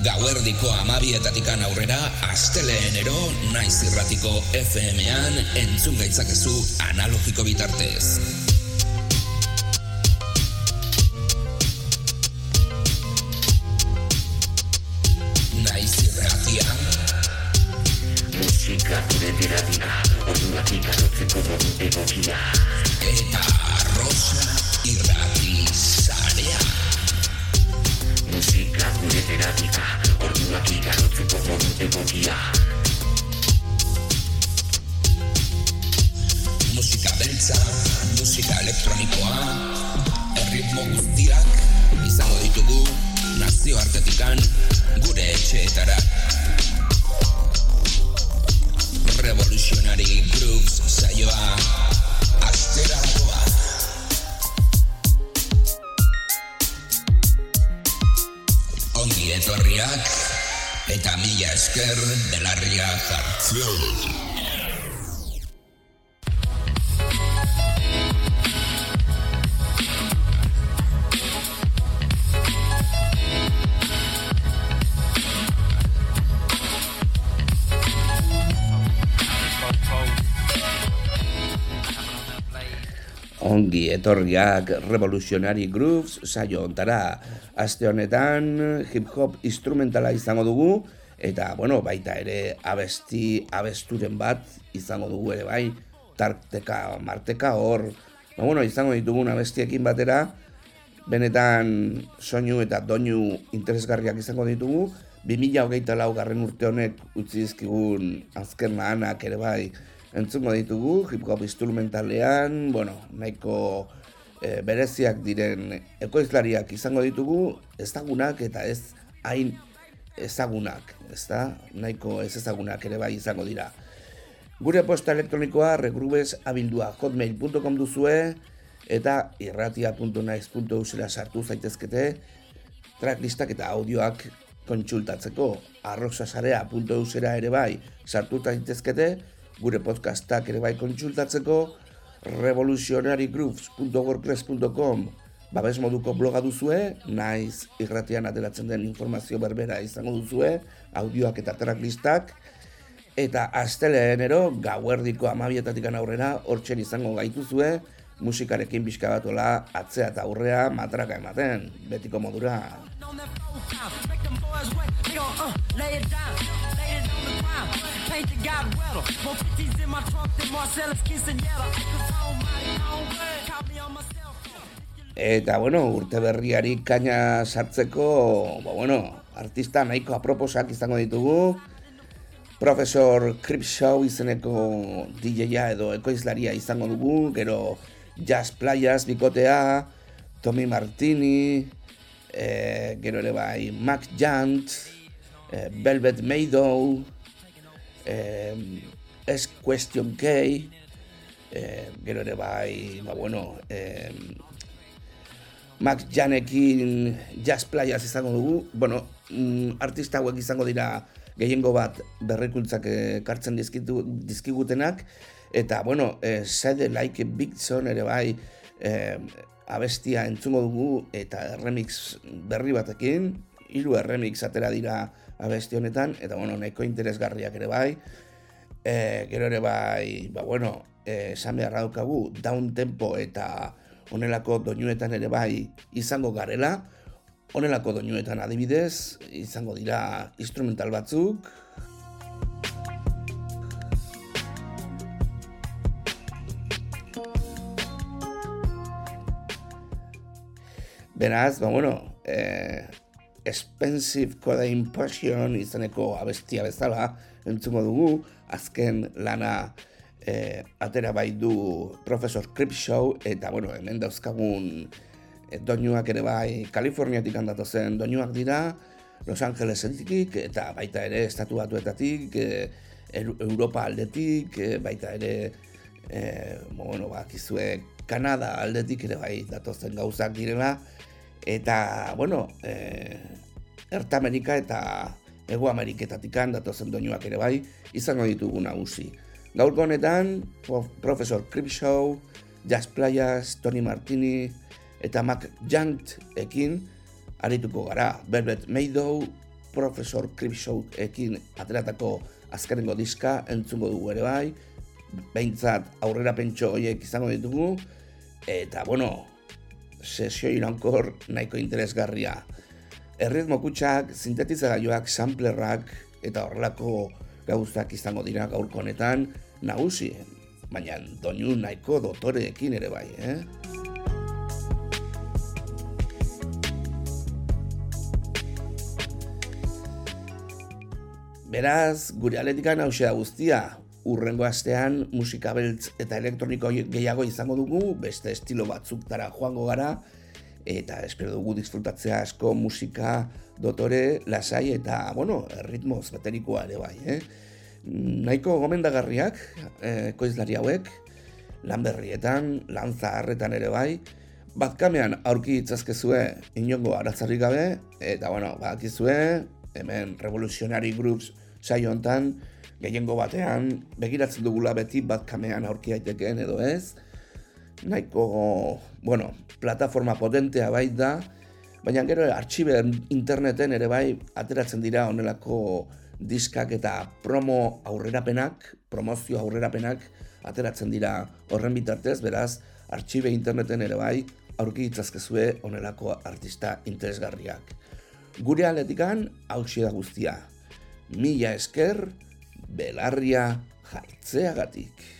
Gauerdiko amabietatikan aurrera, asteleenero naiz irratiko FM-an entzun gaitzakezu analogiko bitartez. Naiz irratia. Musika gure terapia, orduak ikarotzeko modu egokia. Eta Musika gure terapia, orduak ikarotzeko modu egokia. Musika beltza, musika elektronikoa, erritmo guztiak izango ditugu nazio artetikan gure etxeetara. Revolutionary Grooves saioa astera etorriak eta mila esker belarria jartzen. Ongi etorriak Revolutionary Grooves saio ontara. Aste honetan hip hop instrumentala izango dugu eta bueno, baita ere abesti abesturen bat izango dugu ere bai. Tarteka, marteka hor, ba, bueno, izango ditugun abestiekin batera benetan soinu eta doinu interesgarriak izango ditugu. 20hogeita lau garren urte honek utzi dizkigun azken lanak ere bai entzungo ditugu, hip hop instrumentalean, bueno, nahiko e, bereziak diren ekoizlariak izango ditugu, ezagunak eta ez hain ezagunak, ez da? Nahiko ez ezagunak ere bai izango dira. Gure posta elektronikoa regrubes abildua hotmail.com duzue eta irratia.naiz.eusera sartu zaitezkete tracklistak eta audioak kontsultatzeko arroxasarea.eusera ere bai sartu zaitezkete gure podcastak ere bai kontsultatzeko revolutionarygrooves.wordpress.com babes moduko bloga duzue, naiz irratian ateratzen den informazio berbera izango duzue, audioak eta tracklistak, eta asteleenero gauerdiko amabietatik aurrera hortxen izango gaituzue, musikarekin pixka batola atzea eta aurrea matraka ematen, betiko modura. on that four pound. Make them boys wet, they gon' lay it down, lay it on the ground. Paint the god wetter. More 50s in my trunk than Marcellus Quinceañera. Cause on my own word, copy on my cell phone. Eta, bueno, urte berriari kaina sartzeko, ba, bueno, artista nahiko aproposak izango ditugu. Profesor Cripshaw izeneko DJ-a edo ekoizlaria izango dugu, gero Jazz Playas bikotea, Tommy Martini, e, gero ere bai Mac Jant, e, Velvet Meadow, e, S Question K, e, gero ere bai, ba bueno, e, Max Janekin Jazz Playas izango dugu. Bueno, mm, artista hauek izango dira gehiengo bat berrikuntzak ekartzen dizkitu, dizkigutenak. Eta, bueno, eh, Sede Like Big Son ere bai eh, abestia entzungo dugu eta remix berri batekin. Hiru remix atera dira abesti honetan. Eta, bueno, nahiko interesgarriak ere bai. Eh, gero ere bai, ba, bueno, eh, esan beharra daukagu, down tempo eta honelako doinuetan ere bai izango garela, honelako doinuetan adibidez, izango dira instrumental batzuk, Beraz, ba, bueno, eh, Expensive Codeine Passion izeneko abestia bezala entzungo dugu, azken lana eh, atera bai du Professor Cripshaw, eta bueno, hemen dauzkagun eh, doinuak ere bai Kaliforniatik handatu zen doinuak dira, Los Angelesetik, eta baita ere estatu batuetatik, eh, Eu- Europa aldetik, eh, baita ere eh, bueno, bakizue Kanada aldetik ere bai datozen gauzak direla, eta, bueno, eh, Erta Amerika eta Ego Ameriketatik datozen doinuak ere bai, izango ditugu nagusi. Gaurko honetan, Pro- Professor Cripshaw, Jazz Playas, Tony Martini eta Mac Jankt ekin arituko gara. Velvet Meadow, Profesor Cripshow ekin ateratako azkenengo diska entzungo dugu ere bai, behintzat aurrera pentso horiek izango ditugu, eta bueno, sesio irankor nahiko interesgarria. Erritmo kutsak, sintetizagailoak, samplerrak eta horrelako gauzak izango dira gaurko honetan nagusi, baina doinu nahiko dotoreekin ere bai, eh? Beraz, gure aletika hause da guztia, urrengo astean musika beltz eta elektroniko gehiago izango dugu, beste estilo batzuk dara joango gara, eta espero dugu disfrutatzea asko musika dotore, lasai eta, bueno, ritmoz baterikoa ere bai, eh? Nahiko gomendagarriak, eh, koizlari hauek, lan berrietan, lan zaharretan ere bai, batkamean aurki itzazkezue inongo aratzarrik gabe, eta, bueno, bakizue, hemen revolutionary groups saio hontan gehiengo batean begiratzen dugula beti bat kamean aurki daitekeen edo ez. Nahiko, bueno, plataforma potentea bai da, baina gero artxibe interneten ere bai ateratzen dira honelako diskak eta promo aurrerapenak, promozio aurrerapenak ateratzen dira horren bitartez, beraz, artxibe interneten ere bai aurki itzazkezue honelako artista interesgarriak. Gure aletikan, hau da guztia mila esker, belarria jartzeagatik.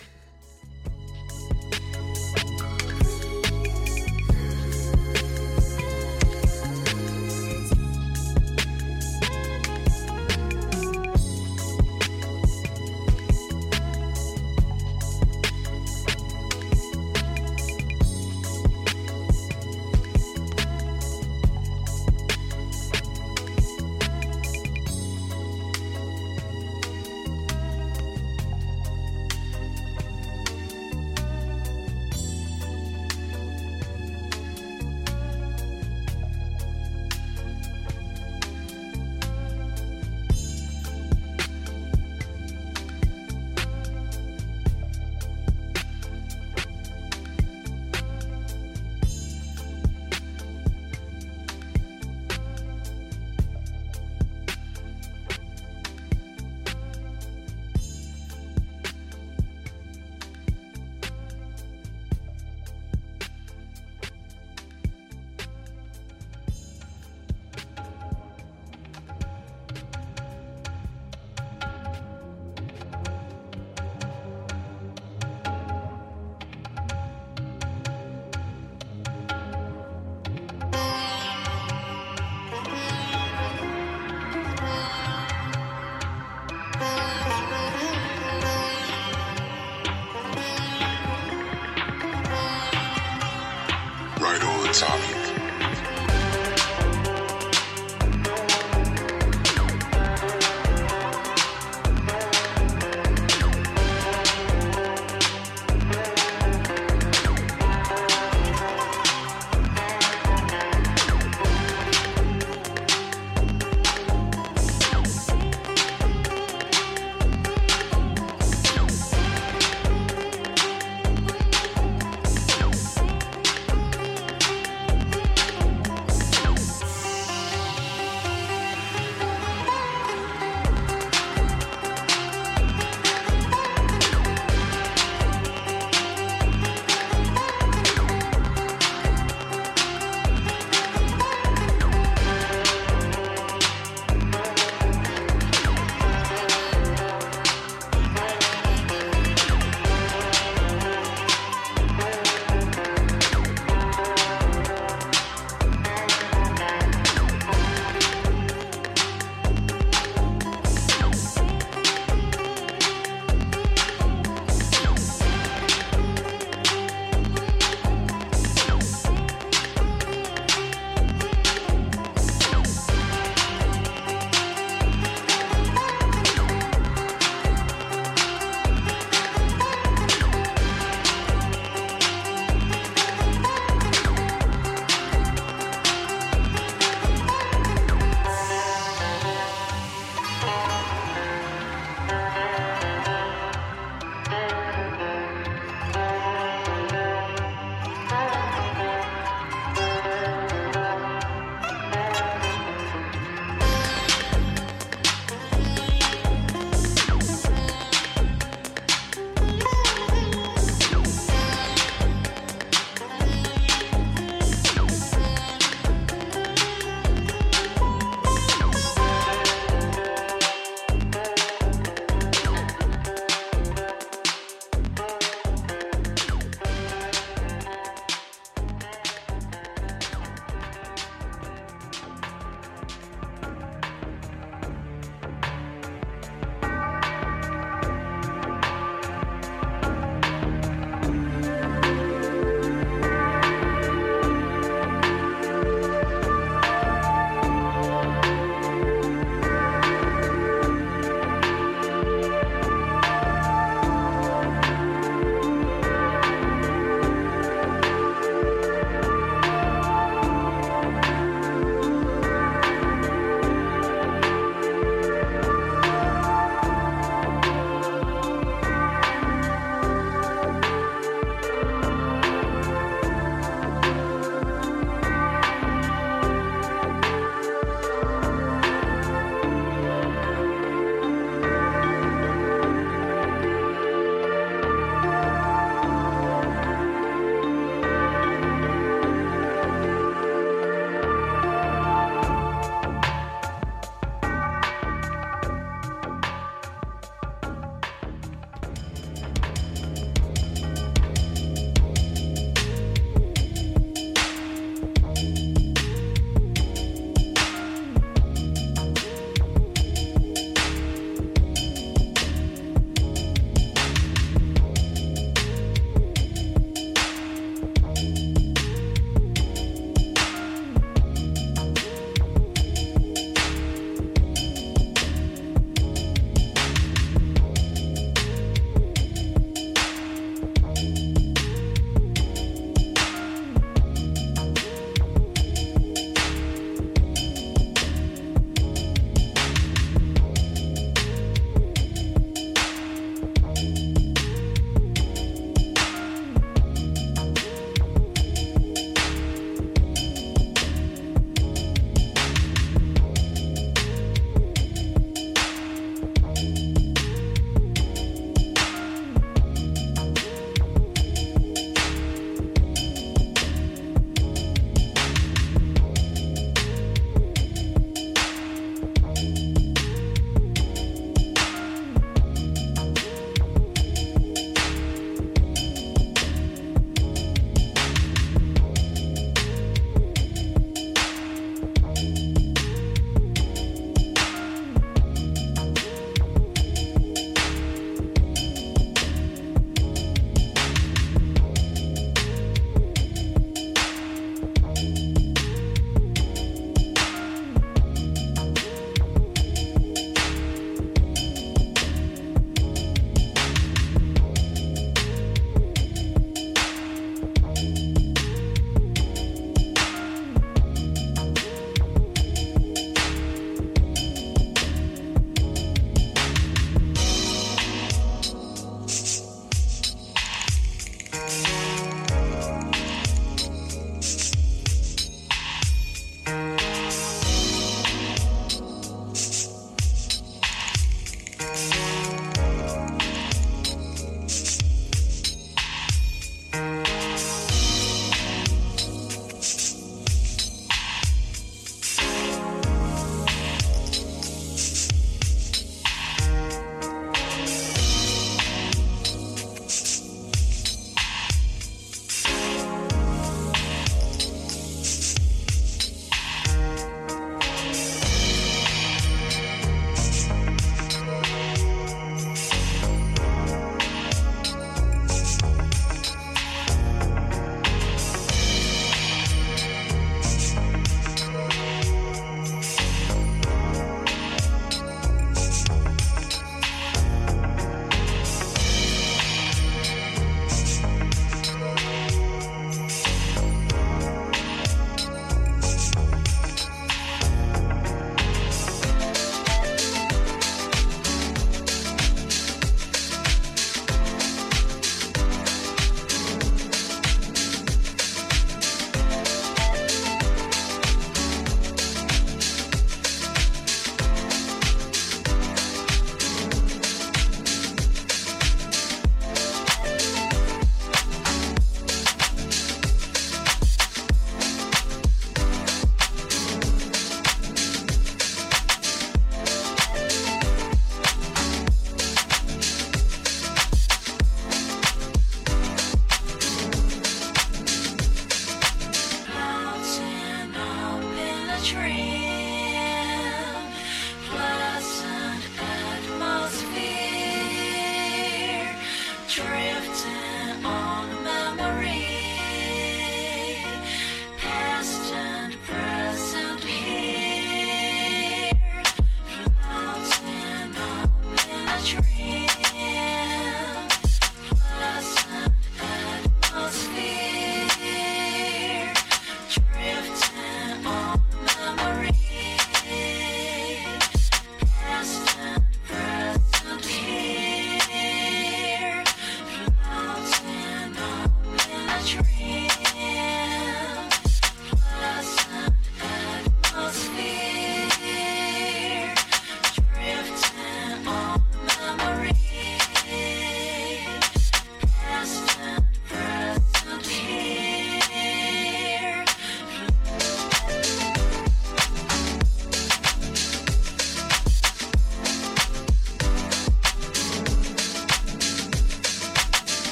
tree.